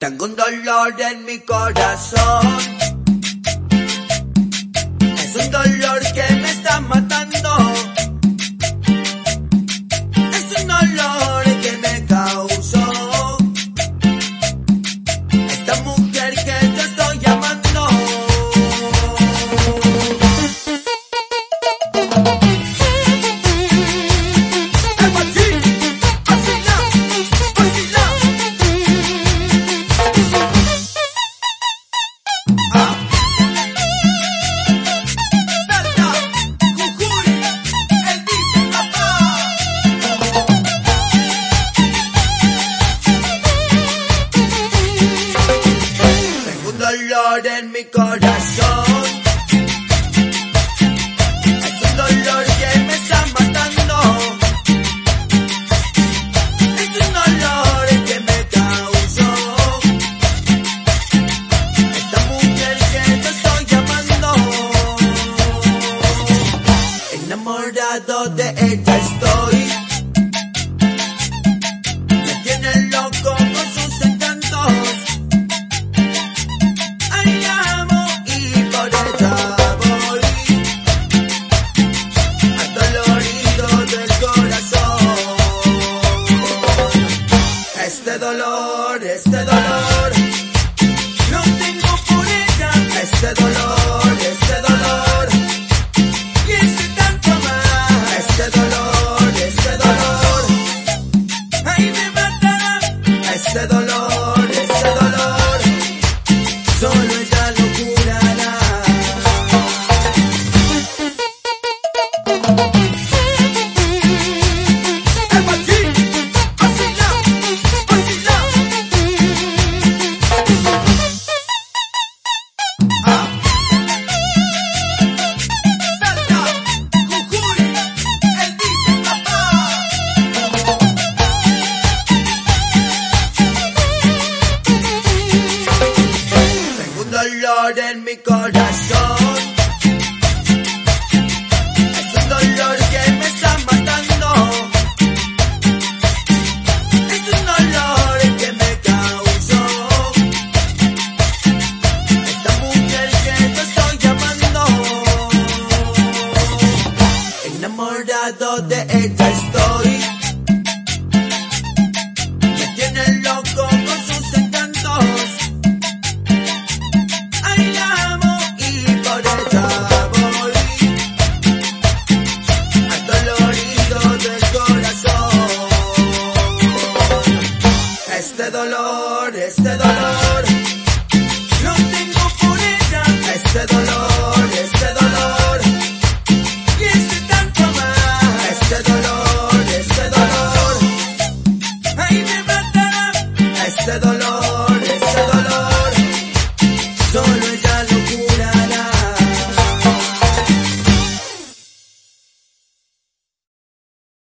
Tengo un dolor en mi corazón. Es un dolor. Este dolor, este dolor, lo tengo por ella. Este dolor, este dolor, y este tanto más. Este dolor, este dolor, ahí me matará. Este dolor. arder mi corazón. este dolor, este dolor. Lo tengo por ella, este dolor, este dolor. Y este tanto más, este dolor, este dolor. Ahí me matará, este dolor.